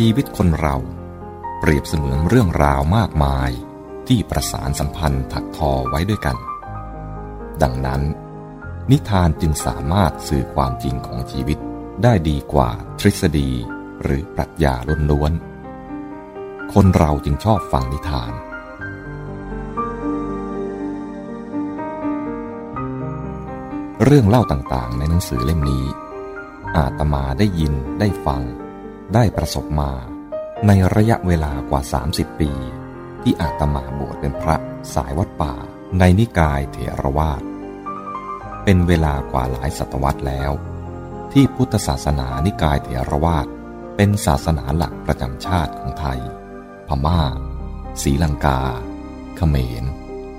ชีวิตคนเราเปรียบเสมือนเรื่องราวมากมายที่ประสานสัมพันธ์ถักทอไว้ด้วยกัน ดังนั้น นิทานจึงสามารถสื่อความจริงของชีวิตได้ดีกว่าทฤษฎีหรือปรัชญาล้วนๆ คนเราจึงชอบฟังนิทาน เรื่องเล่าต่างๆในหนังสือเล่มนี้ อาตมาได้ยินได้ฟัง ได้ประสบมาในระยะเวลากว่า 30 ปี ที่อาตมาบวชเป็นพระสายวัดป่าในนิกายเถรวาท เป็นเวลากว่าหลายศตวรรษแล้ว ที่พุทธศาสนานิกายเถรวาท เป็นศาสนาหลักประจำชาติของไทย พมา่าศรีลังกาเขมร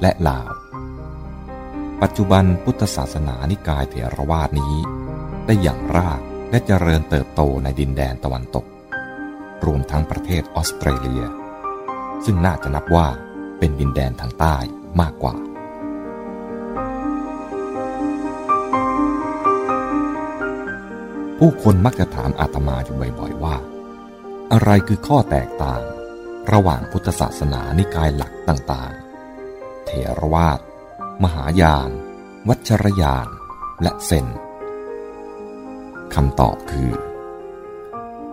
และลาว ปัจจุบันพุทธศาสนานิกายเถรวาทนี้ได้อย่างราก และเจริญเติบโตในดินแดนตะวันตก รวมทั้งประเทศออสเตรเลีย ซึ่งน่าจะนับว่าเป็นดินแดนทางใต้มากกว่า ผู้คนมักจะถามอาตมาอยู่บ่อยๆว่า อะไรคือข้อแตกต่าง ระหว่างพุทธศาสนานิกายหลักต่างๆ เถรวาท มหายาน วัชรยาน และเซน คำตอบคือ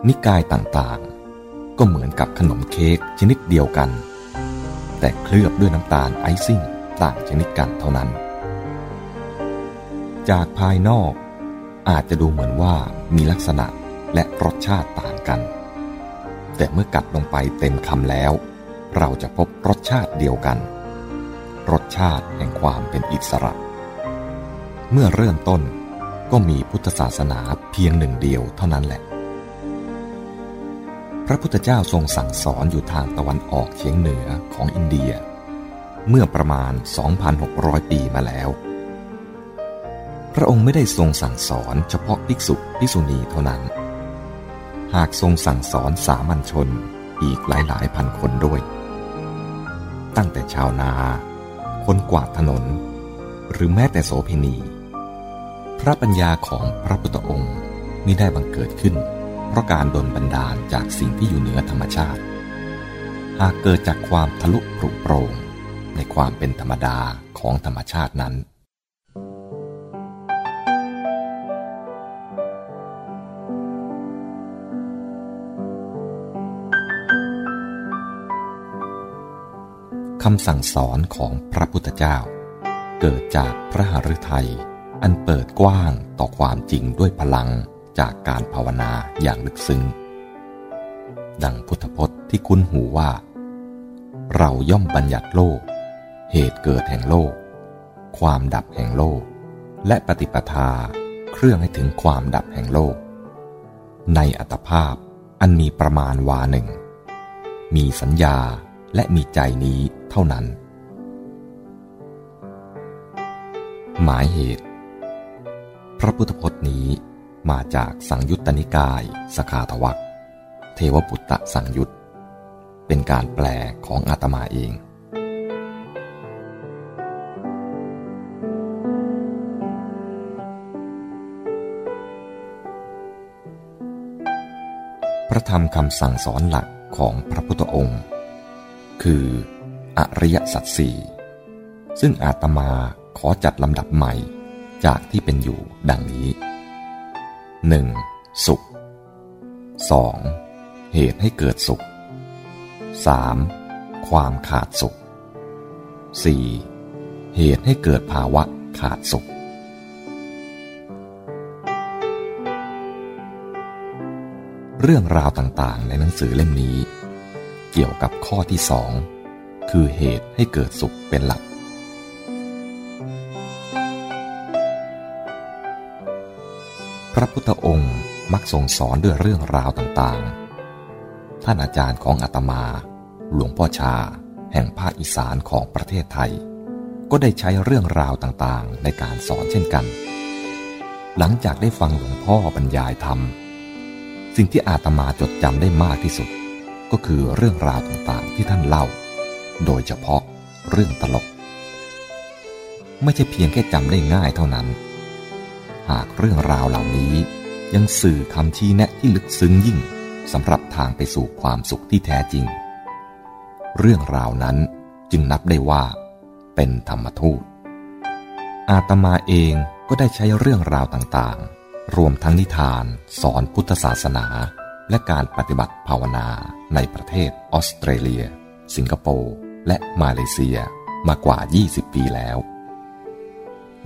นิกายต่างๆ ก็เหมือนกับขนมเค้กชนิดเดียวกัน แต่เคลือบด้วยน้ำตาลไอซิ่งต่างชนิดกันเท่านั้น จากภายนอกอาจจะดูเหมือนว่ามีลักษณะและรสชาติต่างกัน แต่เมื่อกัดลงไปเต็มคำแล้ว เราจะพบรสชาติเดียวกัน รสชาติแห่งความเป็นอิสระ เมื่อเริ่มต้น ก็มีพุทธศาสนาเพียงหนึ่งเดียวเท่านั้นแหละ พระพุทธเจ้าทรงสั่งสอนอยู่ทางตะวันออกเฉียงเหนือของอินเดีย เมื่อประมาณ 2,600 ปีมาแล้ว พระองค์ไม่ได้ทรงสั่งสอนเฉพาะภิกษุภิกษุณีเท่านั้น หากทรงสั่งสอนสามัญชนอีกหลายหลายพันคนด้วย ตั้งแต่ชาวนา คนกวาดถนน หรือแม้แต่โสเภณี พระปัญญาของพระพุทธองค์มิได้บังเกิดขึ้น เพราะการดลบันดาลจากสิ่งที่อยู่เหนือธรรมชาติ หากเกิดจากความทะลุปรุโปร่งในความเป็นธรรมดาของธรรมชาตินั้น คำสั่งสอนของพระพุทธเจ้า เกิดจากพระหฤทัย อันเปิดกว้างต่อความจริงด้วยพลังจากการภาวนาอย่างลึกซึ้ง ดังพุทธพจน์ที่คุ้นหูว่า เราย่อมบัญญัติโลก เหตุเกิดแห่งโลก ความดับแห่งโลก และปฏิปทาเครื่องให้ถึงความดับแห่งโลก ในอัตภาพอันมีประมาณวาหนึ่ง มีสัญญาและมีใจนี้เท่านั้น หมายเหตุ พระพุทธพจน์นี้มาจากสังยุตตนิกายสคาทวักเทวปุตตะสังยุตเป็นการแปลของอาตมาเอง พระธรรมคำสั่งสอนหลักของพระพุทธองค์ คืออริยสัจสี่ซึ่งอาตมาขอจัดลำดับใหม่ จากที่เป็นอยู่ดังนี้ 1. สุข 2. เหตุให้เกิดสุข 3. ความขาดสุข 4. เหตุให้เกิดภาวะขาดสุข เรื่องราวต่างๆ ในหนังสือเล่มนี้ เกี่ยวกับข้อที่สองคือเหตุให้เกิดสุขเป็นหลัก พระพุทธองค์มักทรงสอนด้วยเรื่องราวต่างๆ ท่านอาจารย์ของอาตมา หลวงพ่อชา แห่งภาคอีสานของประเทศไทย ก็ได้ใช้เรื่องราวต่างๆ ในการสอนเช่นกัน หลังจากได้ฟังหลวงพ่อบรรยายธรรม สิ่งที่อาตมาจดจำได้มากที่สุด ก็คือเรื่องราวต่างๆที่ท่านเล่า โดยเฉพาะเรื่องตลก ไม่ใช่เพียงแค่จำได้ง่ายเท่านั้น หากเรื่องราวเหล่านี้ ยังสื่อคำชี้แนะที่ลึกซึ้งยิ่งสำหรับทางไปสู่ความสุขที่แท้จริง เรื่องราวนั้นจึงนับได้ว่า เป็นธรรมทูต อาตมาเองก็ได้ใช้เรื่องราวต่างๆ รวมทั้งนิทานสอนพุทธศาสนา และการปฏิบัติภาวนาในประเทศออสเตรเลีย สิงคโปร์และมาเลเซียมากว่า 20 ปีแล้ว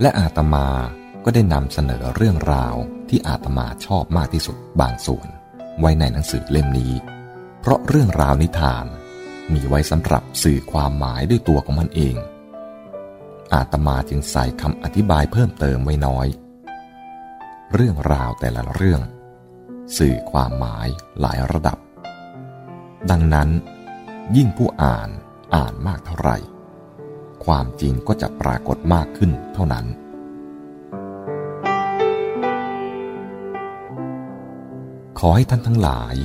และอาตมา ก็ได้นำเสนอเรื่องราวที่อาตมาชอบมากที่สุดบางส่วน ไว้ในหนังสือเล่มนี้ เพราะเรื่องราวนิทาน มีไว้สำหรับสื่อความหมายด้วยตัวของมันเอง อาตมาจึงใส่คำอธิบายเพิ่มเติมไว้น้อย เรื่องราวแต่ละเรื่อง สื่อความหมายหลายระดับ ดังนั้น ยิ่งผู้อ่านอ่านมากเท่าไหร่ ความจริงก็จะปรากฏมากขึ้นเท่านั้น ขอให้ท่านทั้งหลาย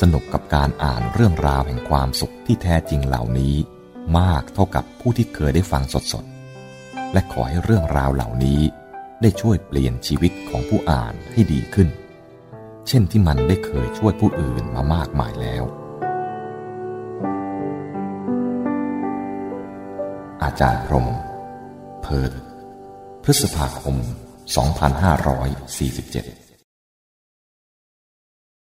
สนุกกับการอ่านเรื่องราวแห่งความสุขที่แท้จริงเหล่านี้ มากเท่ากับผู้ที่เคยได้ฟังสดๆ และขอให้เรื่องราวเหล่านี้ ได้ช่วยเปลี่ยนชีวิตของผู้อ่านให้ดีขึ้น เช่นที่มันได้เคยช่วยผู้อื่นมามากมายแล้ว อาจารย์พรม เพิร์พฤษภาคม 2547